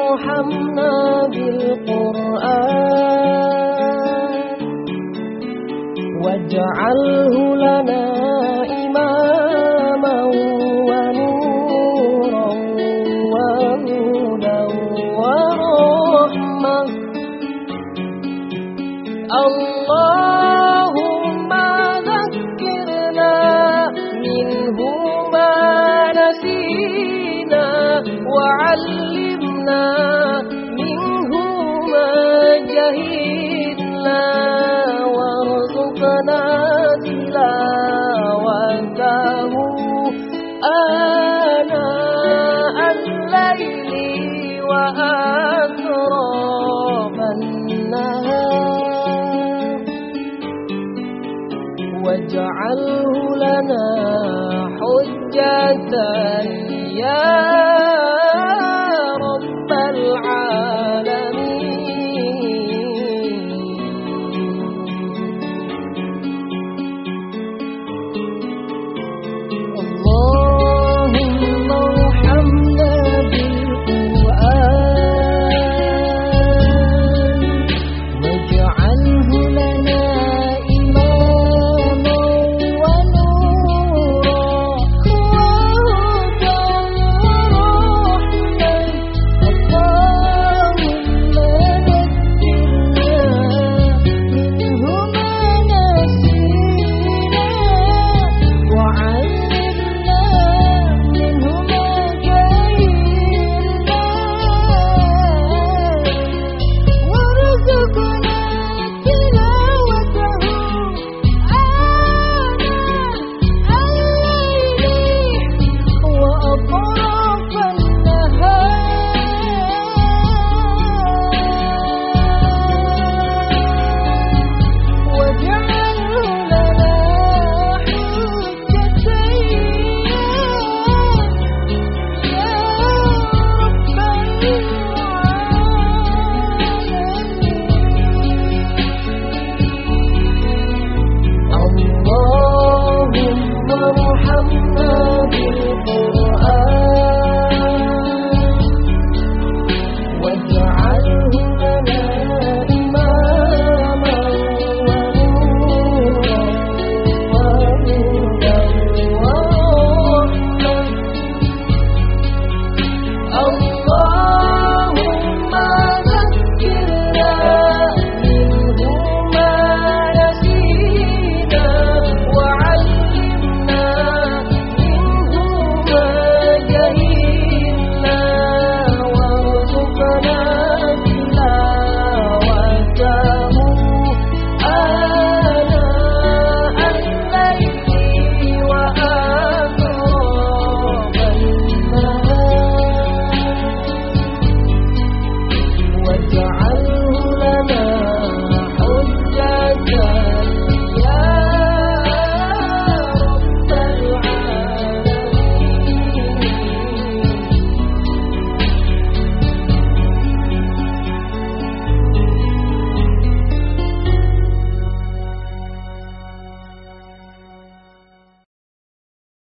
محمد بالقرآن واجعله لنا إماما ونورا وهدى ورحمة. اللهم ذكرنا منه ما نسينا وعلمنا جهلنا وارزقنا آناء الليل واجعله لنا حجة